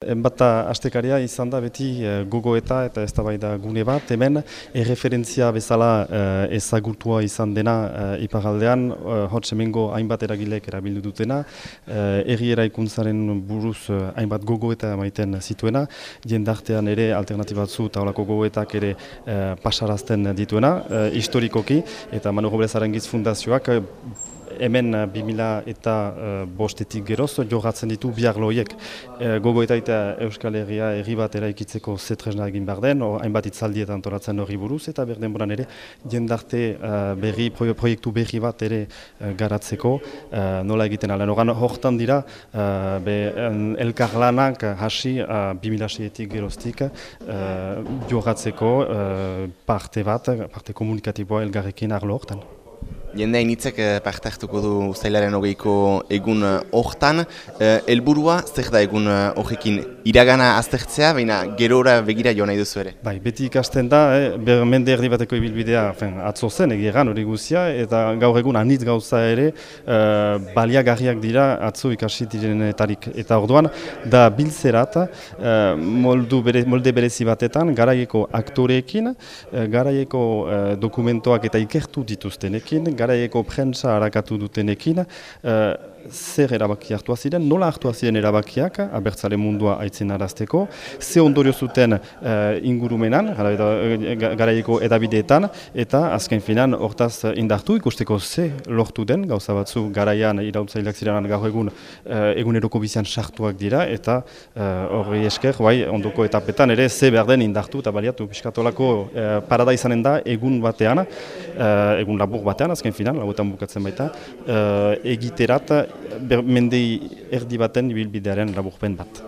Enbata astekaria izan da beti uh, gogoeta eta ez da gune bat, hemen erreferentzia bezala uh, ezagutua izan dena ipagaldean, uh, hotz hemengo hainbat eragilek erabildu dutena, erri eraikuntzaren buruz hainbat gogoeta maiten zituena, jendartean ere alternatibatzu eta olako gogoetak ere pasarazten dituena, historikoki, eta Manu Roblezaren giz fundazioak hemen 2000 eh, eta uh, bostetik geroz jogatzen ditu biarloiek. E, gogo eta eta Euskal Herria erri bat eraikitzeko zetresna egin behar den, hainbat itzaldietan toratzen hori buruz, eta berden boran ere jendarte uh, berri, proiektu berri bat ere garatzeko uh, nola egiten alen. Horan hortan dira, uh, be, elkar lanak hasi uh, 2000 geroztik uh, jogatzeko uh, parte bat, parte komunikatiboa elgarrekin arlo hortan. Jende hainitzek eh, parte hartuko du zailaren hogeiko egun eh, hortan. Eh, helburua zer da egun horrekin iragana aztertzea, baina gerora begira joan nahi duzu ere? Bai, beti ikasten da, eh, mende erdi bateko ibilbidea fen, atzo zen, egeran hori guzia, eta gaur egun anitz gauza ere uh, baliagarriak dira atzo ikasi direnetarik. Eta orduan, da biltzerat, uh, moldu bere, molde berezi batetan, garaieko aktoreekin, uh, garaieko uh, dokumentoak eta ikertu dituztenekin, garaieko prentsa harakatu dutenekin, uh, zer erabaki hartua ziren, nola hartua ziren erabakiak, abertzale mundua aitzen arazteko, ze ondorio zuten uh, ingurumenan, garaieko edabideetan, eta azken finan hortaz indartu ikusteko ze lortu den, gauza batzu garaian irautzaileak ziren gaur egun uh, eguneroko bizian sartuak dira, eta horri esker, bai, ondoko etapetan ere ze behar den indartu eta baliatu, piskatolako uh, parada izanen da egun batean, uh, egun labur batean, azken finan, lagutan bukatzen baita, uh, egiterat mendei erdi baten ibilbidearen laburpen bat.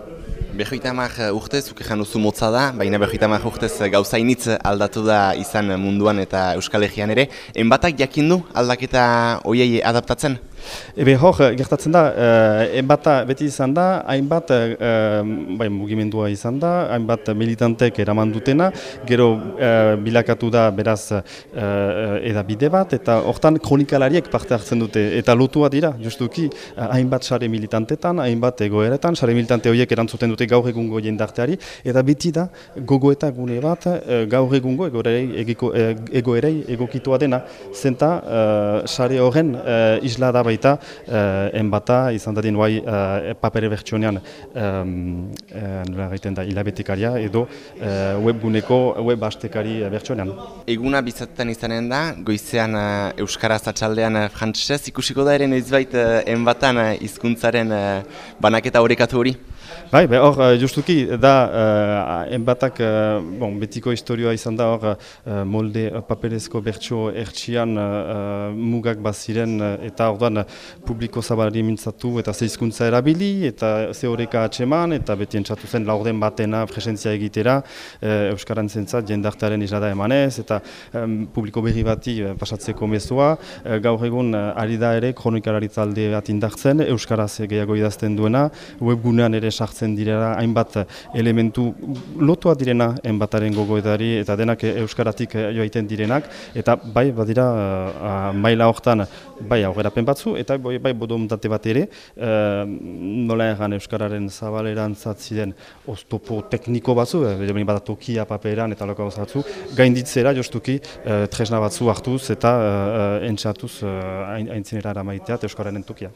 Behoita amak urtez, uke duzu motza da, baina behoita amak urtez gauzainitz aldatu da izan munduan eta Euskal Herrian ere. Enbatak jakindu aldaketa hoiei adaptatzen? Ebe hor, gertatzen da, uh, enbata beti izan da, hainbat uh, bai, mugimendua izan da, hainbat militantek eraman dutena, gero uh, bilakatu da beraz uh, edabide bat, eta hortan kronikalariek parte hartzen dute, eta lotua dira, justuki, hainbat sare militantetan, hainbat egoeretan, sare militante horiek erantzuten dute gaur egungo jendarteari, eta beti da, gogo eta gune bat, uh, gaur egungo egoerei, egoerei egokitua dena, zenta, uh, sare horren uh, isla da baita uh, enbata izan dadin bai papere bertsionean um, uh, da hilabetekaria edo webguneko web astekari bertsionean. Eguna bizatetan izanen da, goizean Euskaraz atxaldean frantzesez ikusiko da ere noizbait enbatan izkuntzaren uh, banaketa horrekatu hori? Bai, hor, uh, justuki, da, uh, enbatak, uh, bon, betiko historioa izan da, hor, uh, molde paperezko bertso ertsian uh, mugak baziren, eta orduan publiko zabalari mintzatu, eta zeizkuntza erabili, eta ze horreka atseman, eta beti entzatu zen laurden batena presentzia egitera, uh, Euskaran zentzat, jendartaren izlada emanez, eta um, publiko berri bati pasatzeko mezua, uh, gaur egun ari da ere, kronikalaritza bat indartzen, Euskaraz gehiago idazten duena, webgunean ere sartzen direla hainbat elementu lotua direna enbataren gogoetari eta denak euskaratik joaiten direnak eta bai badira maila hortan bai aurrerapen batzu eta bai, bai bodomtate bat ere nola egan euskararen zabaleran zatziden oztopo tekniko batzu uh, bat tokia paperan eta loka batzu gainditzera jostuki uh, tresna batzu hartuz eta uh, entzatuz uh, aintzinera maitea euskararen tokia.